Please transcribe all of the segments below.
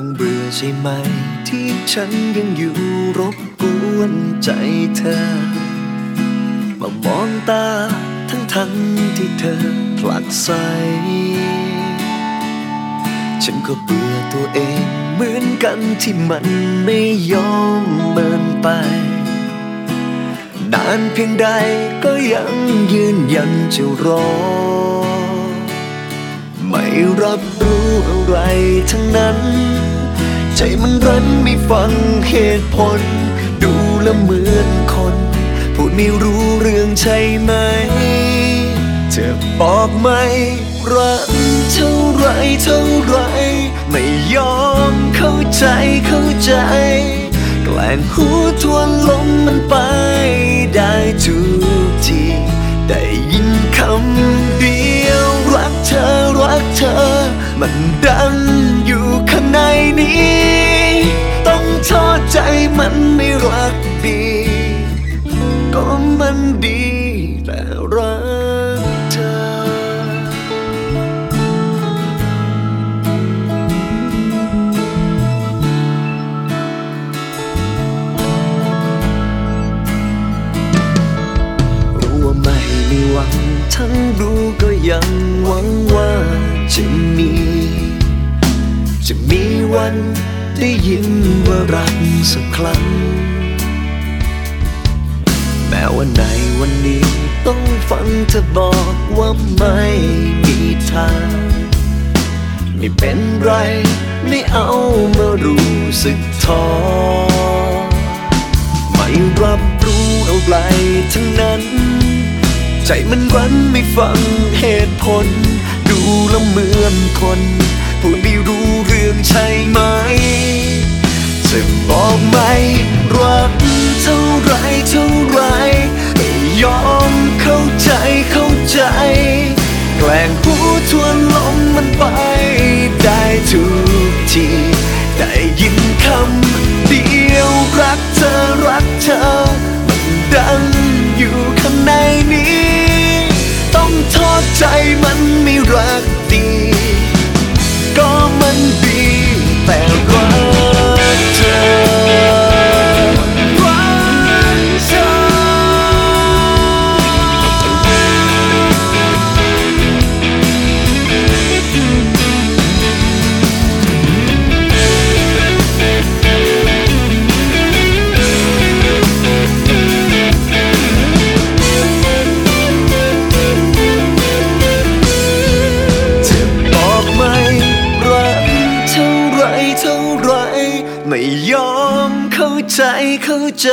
คงเบื่อใช่ไหม ที่ฉันยังอยู่รบกวนใจเธอ มามองตาทั้งทั้งที่เธอผลักใส ฉันก็เบื่อตัวเองเหมือนกันที่มันไม่ยอมเมินไป นานเพียงใดก็ยังยืนยันจะรอ รับรู้อะไรทั้งนั้น ใจมันรั้นไม่ฟังเหตุผล ดูแล้วเหมือนคนพูดไม่รู้เรื่องใช่ไหมเธอบอกไหมรักเท่าไรเท่าไร ไม่ยอมเข้าใจเข้าใจแกล้งหูทวนลมมันไปได้ทุกที ได้ยินคำเดียว ก็มันดีแต่รักเธอรู้ว่าไม่มีหวังทั้งรู้ก็ยังหวังว่าจะมี จะมีวันได้ยินว่ารักสักครั้ง ว่าในวันนี้ต้องฟังเธอบอกว่าไม่มีทาง ไม่เป็นไร ไม่เอามารู้สึกท้อ ไม่รับรู้อะไรทั้งนั้น ใจมันรันไม่ฟังเหตุผล ดูแล้วเหมือนคนพูดไม่รู้เรื่องใช่ไหม ใจเข้าใจ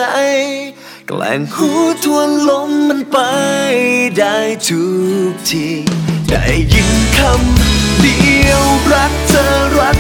แกล้งหูทวนลมมันไปได้ทุกที ได้ยินคำเดียวรักเธอรัก